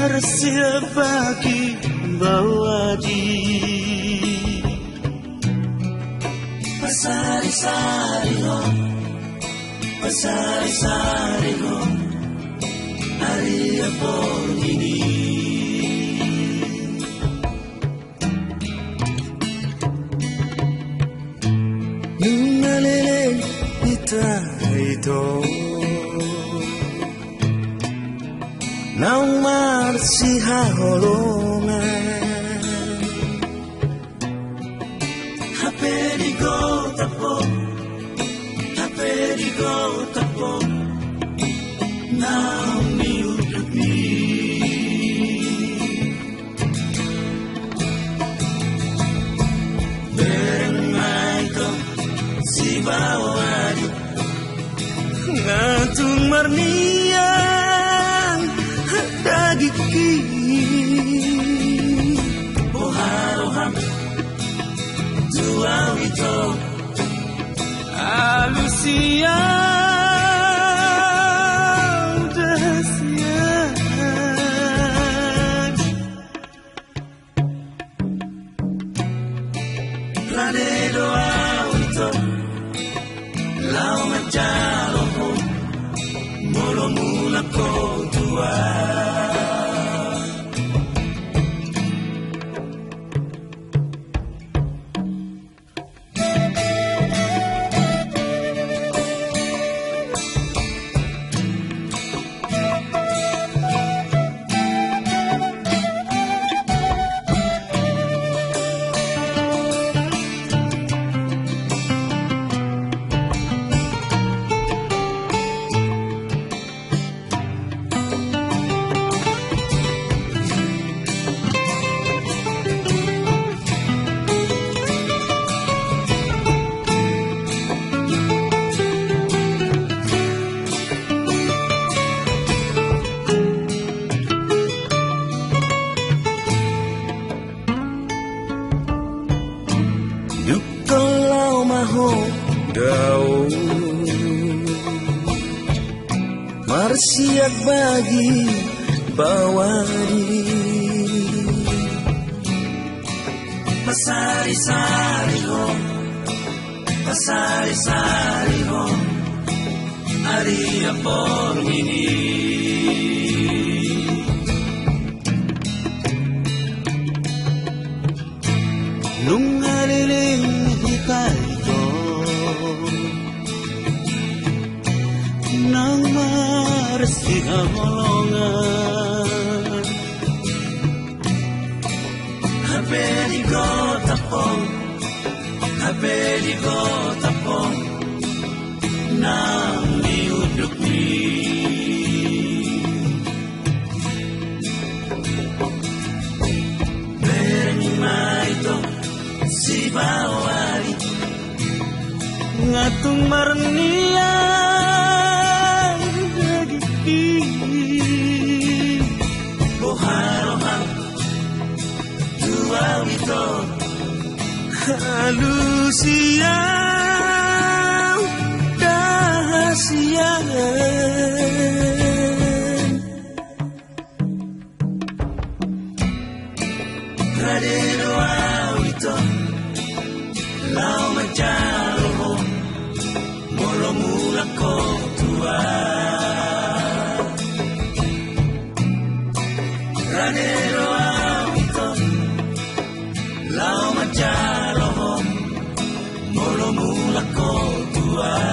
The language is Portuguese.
Marsia bagi bawadi Pasari-sari ho. Pasari-sari ho. Aria ini Nunalele ita ito marsihaholongan Hape di go tapo Hape di go tapo Now me utuk me Bereng mai ko si bawadi Ngantung marnian iki Boharoham Duawito Alusia Ranero awito Lau macam daun Marsiak bagi bawari Pasari-sari ho Pasari-sari ho Aria por mini Nung aliling Nang marasi ang olongan Habeli ko tapong Habeli ko tapong Nang niuduk ni. Bereng maito si bawali. Ngatung marnia Lucía, Lau mangiarono, mulu lo tuai.